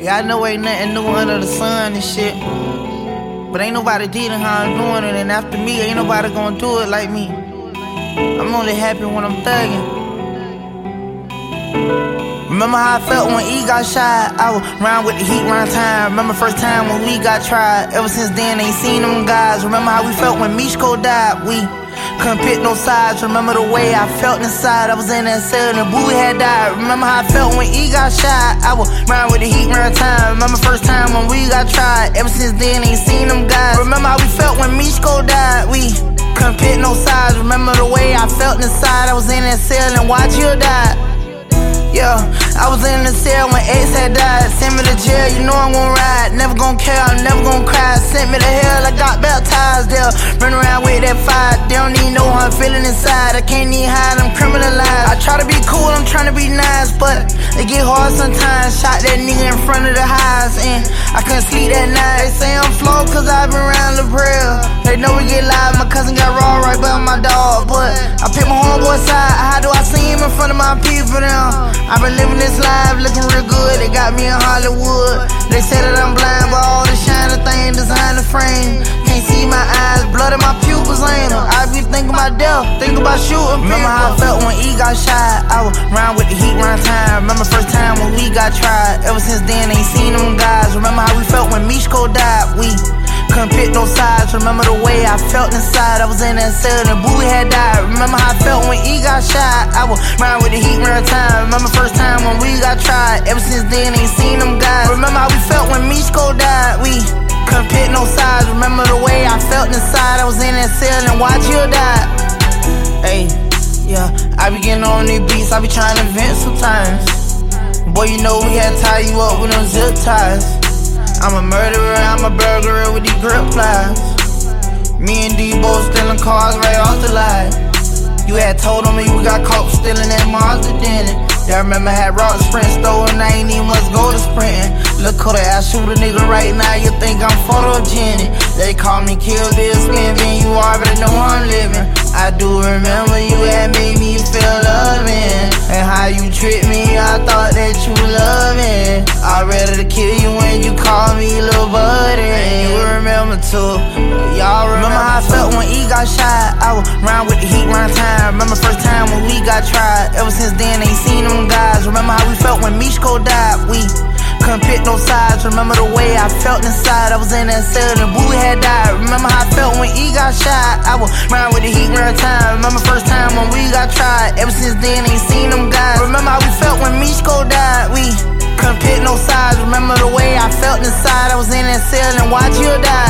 Yeah, I know ain't nothing new under the sun and shit. But ain't nobody it how I'm doing it, and after me, ain't nobody gonna do it like me. I'm only happy when I'm thugging. Remember how I felt when E got shot? I was round with the heat round time. Remember first time when we got tried. Ever since then, ain't seen them guys. Remember how we felt when Mishko died? We couldn't pick no sides. Remember the way I felt inside. I was in that cell and boo had died. Remember how I felt when E got shot? I was round with the heat round time. Remember first time when we got tried. Ever since then, ain't seen them guys. Remember how we felt when Mishko died? We couldn't pick no sides. Remember the way I felt inside. I was in that cell and watch you die. Yeah, I was in the cell when Ace had died. Sent me to jail, you know I'm gon' ride. Never gon' care, I'm never gon' cry. Sent me to hell, I got baptized there. Run around with that fire, I'm feeling inside. I can't even hide, I'm criminalized. I try to be cool, I'm trying to be nice, but it get hard sometimes. Shot that nigga in front of the highs, and I couldn't sleep that night. They say I'm flawed cause I've been around the braille. They know we get live, my cousin got raw right by my dog, but I pick my homeboy side. How do I see him in front of my people now? i been living this life looking real good. They got me in Hollywood. They say that I'm blind, but all the shiny thing design the frame. Death, think about shooting. Remember how I felt when E got shot? I was round with the heat round time. Remember first time when we got tried. Ever since then, ain't seen them guys. Remember how we felt when Mishko died? We couldn't pick no sides. Remember the way I felt inside. I was in that cell and Booey had died. Remember how I felt when E got shot. I was round with the heat round time. Remember first time when we got tried. Ever since then, ain't seen them guys. Remember how we felt when Mishko died. We couldn't pick no sides. Remember the way I felt inside. I was in that cell and watch you die. Yeah, I be getting on these beats. I be trying to vent sometimes. Boy, you know we had to tie you up with them zip ties. I'm a murderer, I'm a burglar with these grip plies. Me and D both stealing cars right off the line. You had told on me we got caught stealing that Mazda, didn't? Yeah, I remember had rock sprint stolen, I ain't even must go to sprinting. Look, could I shoot a nigga right now? You think I'm photogenic? They call me Kill Bill Slimming, you already know I'm living. I do remember you had made me feel loving, and how you tricked me, I thought that you loving. I ready to kill you when you call me little buddy. And you remember too. Y'all remember, remember how I felt when E got shot? I was round with the heat round time. Remember first time when we got tried. Ever since then, ain't seen them guys. Remember how we felt when Mishko died? We couldn't pick no sides. Remember the way I felt inside. I was in that cell and Boo had died. Remember how I felt when E got shot. I was round with the heat round time. Remember first time when we got tried. Ever since then, ain't seen them guys. Remember how we felt when Mishko died. We couldn't pick no sides. Remember the way I felt inside. I was in that cell and watch you die.